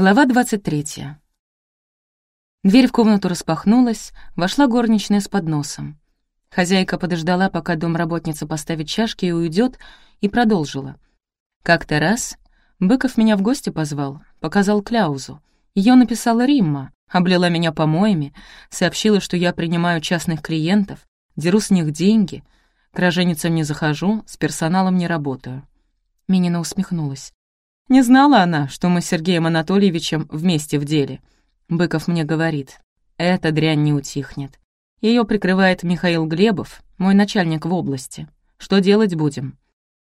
Глава 23. Дверь в комнату распахнулась, вошла горничная с подносом. Хозяйка подождала, пока домработница поставит чашки и уйдет, и продолжила. Как-то раз Быков меня в гости позвал, показал кляузу. Ее написала Римма, облила меня помоями, сообщила, что я принимаю частных клиентов, деру с них деньги, к роженицам не захожу, с персоналом не работаю. Минина усмехнулась. Не знала она, что мы с Сергеем Анатольевичем вместе в деле. Быков мне говорит, эта дрянь не утихнет. Ее прикрывает Михаил Глебов, мой начальник в области. Что делать будем?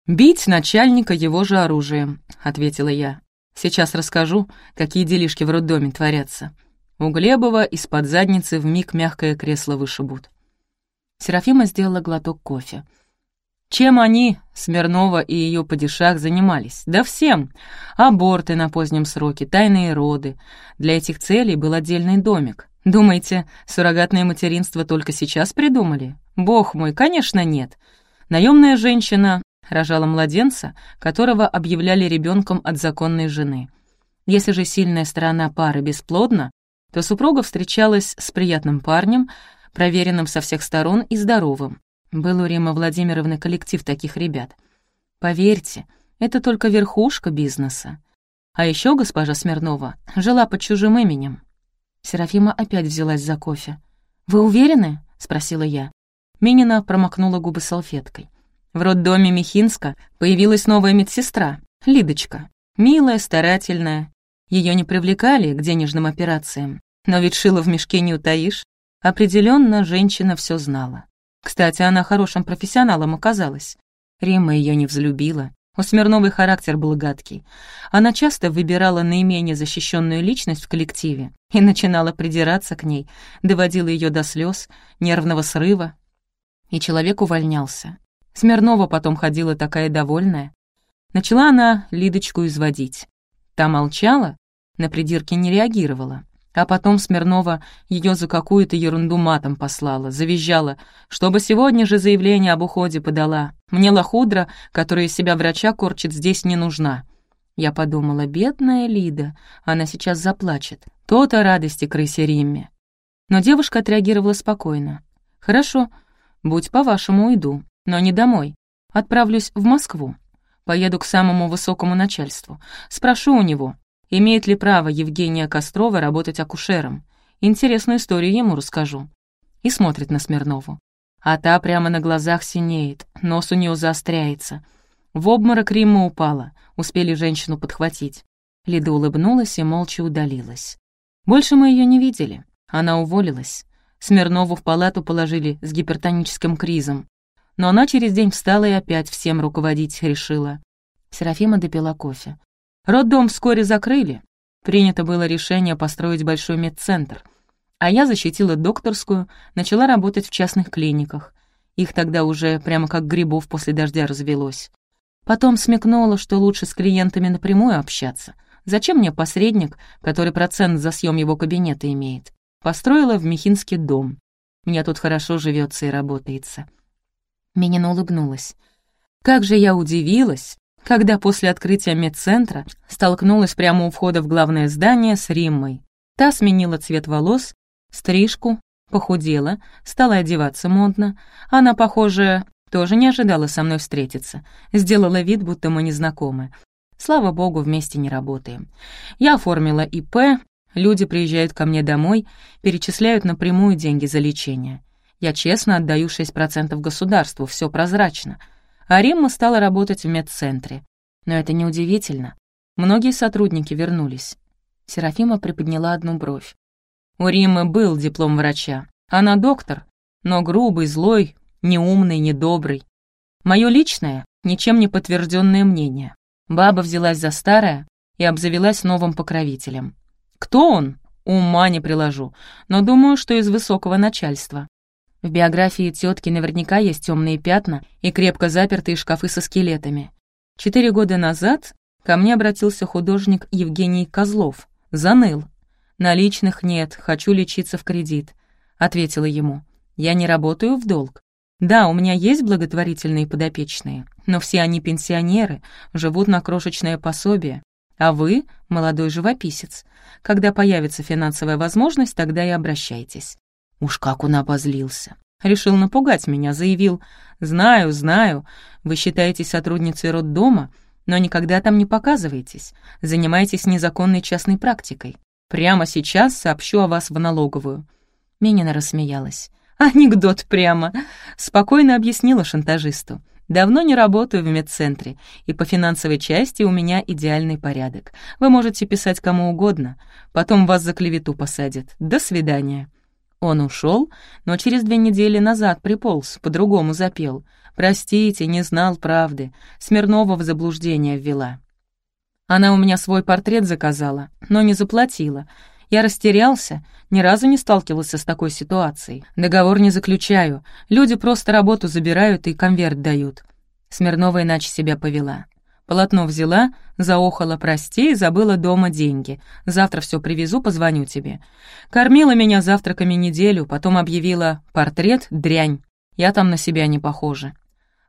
«Бить начальника его же оружием», — ответила я. «Сейчас расскажу, какие делишки в роддоме творятся. У Глебова из-под задницы вмиг мягкое кресло вышибут». Серафима сделала глоток кофе. Чем они, Смирнова и ее падишах, занимались? Да всем. Аборты на позднем сроке, тайные роды. Для этих целей был отдельный домик. Думаете, суррогатное материнство только сейчас придумали? Бог мой, конечно, нет. Наемная женщина рожала младенца, которого объявляли ребенком от законной жены. Если же сильная сторона пары бесплодна, то супруга встречалась с приятным парнем, проверенным со всех сторон и здоровым. Был у Римы Владимировны коллектив таких ребят. Поверьте, это только верхушка бизнеса. А еще госпожа Смирнова жила под чужим именем. Серафима опять взялась за кофе. «Вы уверены?» — спросила я. Минина промокнула губы салфеткой. В роддоме Михинска появилась новая медсестра, Лидочка. Милая, старательная. Ее не привлекали к денежным операциям. Но ведь шила в мешке не утаишь. Определенно, женщина все знала. Кстати, она хорошим профессионалом оказалась. Римма ее не взлюбила. У Смирновой характер был гадкий. Она часто выбирала наименее защищенную личность в коллективе и начинала придираться к ней, доводила ее до слез, нервного срыва. И человек увольнялся. Смирнова потом ходила такая довольная. Начала она Лидочку изводить. Та молчала, на придирки не реагировала. А потом Смирнова ее за какую-то ерунду матом послала, завизжала, чтобы сегодня же заявление об уходе подала. Мне лохудра, которая из себя врача корчит, здесь не нужна. Я подумала, бедная Лида, она сейчас заплачет. То-то радости крысе Римме. Но девушка отреагировала спокойно. «Хорошо, будь по-вашему, уйду, но не домой. Отправлюсь в Москву. Поеду к самому высокому начальству. Спрошу у него, Имеет ли право Евгения Кострова работать акушером? Интересную историю ему расскажу. И смотрит на Смирнову. А та прямо на глазах синеет, нос у нее заостряется. В обморок Римма упала, успели женщину подхватить. Лида улыбнулась и молча удалилась. Больше мы ее не видели. Она уволилась. Смирнову в палату положили с гипертоническим кризом. Но она через день встала и опять всем руководить решила. Серафима допила кофе. Роддом вскоре закрыли. Принято было решение построить большой медцентр. А я защитила докторскую, начала работать в частных клиниках. Их тогда уже прямо как грибов после дождя развелось. Потом смекнула, что лучше с клиентами напрямую общаться. Зачем мне посредник, который процент за съем его кабинета имеет? Построила в Михинский дом. Мне тут хорошо живется и работается. Минина улыбнулась. Как же я удивилась, когда после открытия медцентра столкнулась прямо у входа в главное здание с Риммой. Та сменила цвет волос, стрижку, похудела, стала одеваться модно. Она, похоже, тоже не ожидала со мной встретиться. Сделала вид, будто мы не знакомы. Слава богу, вместе не работаем. Я оформила ИП, люди приезжают ко мне домой, перечисляют напрямую деньги за лечение. Я честно отдаю 6% государству, все прозрачно — а Римма стала работать в медцентре. Но это неудивительно. Многие сотрудники вернулись. Серафима приподняла одну бровь. У Риммы был диплом врача. Она доктор, но грубый, злой, неумный, недобрый. Мое личное, ничем не подтвержденное мнение. Баба взялась за старое и обзавелась новым покровителем. Кто он? Ума не приложу, но думаю, что из высокого начальства. В биографии тетки наверняка есть темные пятна и крепко запертые шкафы со скелетами. Четыре года назад ко мне обратился художник Евгений Козлов. Заныл. «Наличных нет, хочу лечиться в кредит», — ответила ему. «Я не работаю в долг. Да, у меня есть благотворительные подопечные, но все они пенсионеры, живут на крошечное пособие. А вы — молодой живописец. Когда появится финансовая возможность, тогда и обращайтесь». Уж как он обозлился. Решил напугать меня, заявил, «Знаю, знаю, вы считаетесь сотрудницей роддома, но никогда там не показываетесь, занимаетесь незаконной частной практикой. Прямо сейчас сообщу о вас в налоговую». Минина рассмеялась. «Анекдот прямо!» Спокойно объяснила шантажисту. «Давно не работаю в медцентре, и по финансовой части у меня идеальный порядок. Вы можете писать кому угодно, потом вас за клевету посадят. До свидания». Он ушел, но через две недели назад приполз, по-другому запел. «Простите, не знал правды. Смирнова в заблуждение ввела». Она у меня свой портрет заказала, но не заплатила. Я растерялся, ни разу не сталкивался с такой ситуацией. Договор не заключаю, люди просто работу забирают и конверт дают. Смирнова иначе себя повела. Полотно взяла, заохала «прости» забыла дома деньги. Завтра все привезу, позвоню тебе. Кормила меня завтраками неделю, потом объявила «портрет — дрянь». Я там на себя не похожа.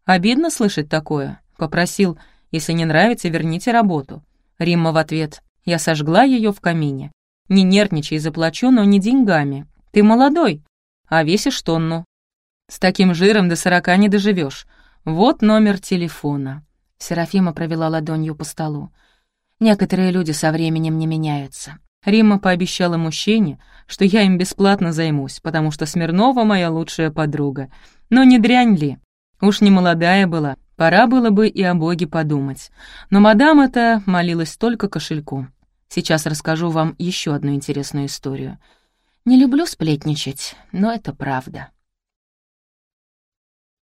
Обидно слышать такое. Попросил «если не нравится, верните работу». Римма в ответ «я сожгла ее в камине». «Не нервничай, заплачу, но не деньгами. Ты молодой, а весишь тонну. С таким жиром до сорока не доживешь. Вот номер телефона». Серафима провела ладонью по столу. «Некоторые люди со временем не меняются. Римма пообещала мужчине, что я им бесплатно займусь, потому что Смирнова моя лучшая подруга. Но не дрянь ли? Уж не молодая была, пора было бы и о Боге подумать. Но мадам эта молилась только кошельку. Сейчас расскажу вам еще одну интересную историю. Не люблю сплетничать, но это правда.